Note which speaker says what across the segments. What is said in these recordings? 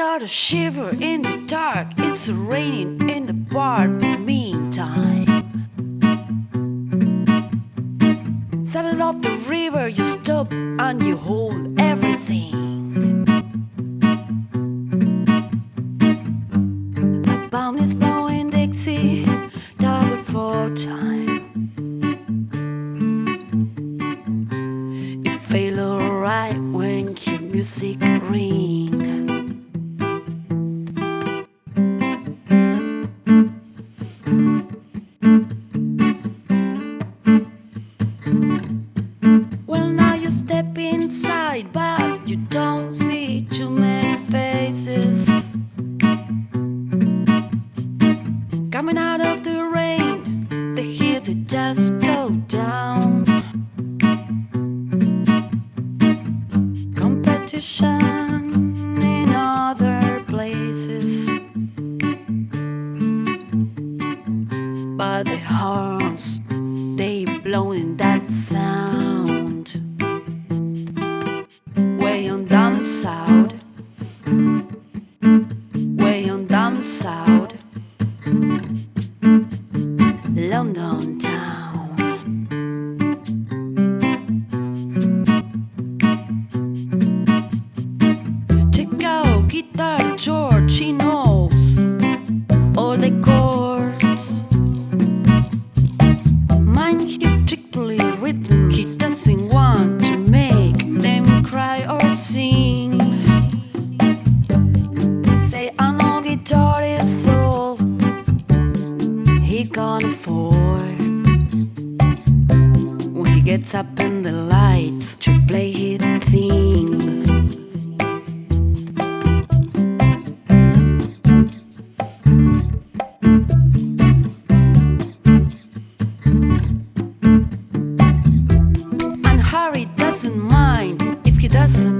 Speaker 1: got a shiver in the dark. It's raining in the bar, but meantime. Settle off the river, you stop and you hold everything. The bomb is blowing Dixie, double for time. You feel alright when cue music coming out of the rain. They hear the dust go down. Competition in other places. By the horns, they blow in that sound. door. When he gets up in the light to play his theme. And Harry doesn't mind if he doesn't.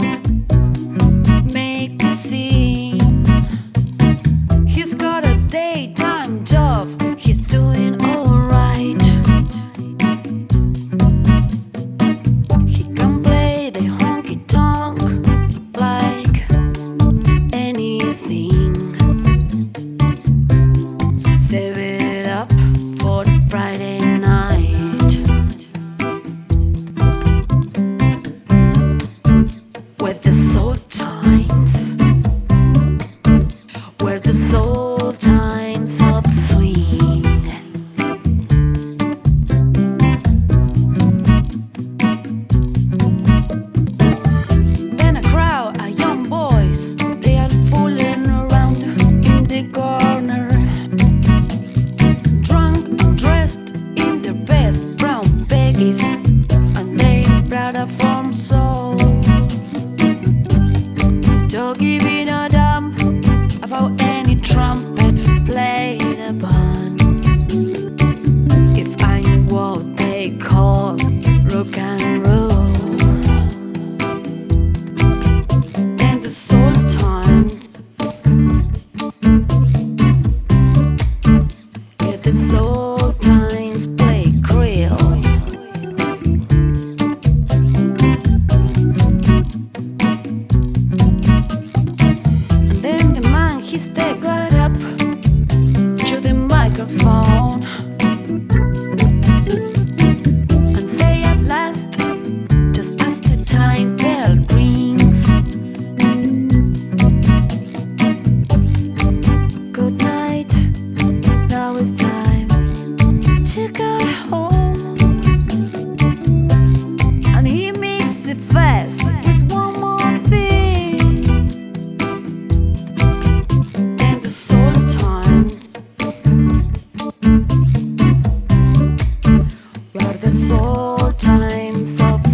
Speaker 1: stop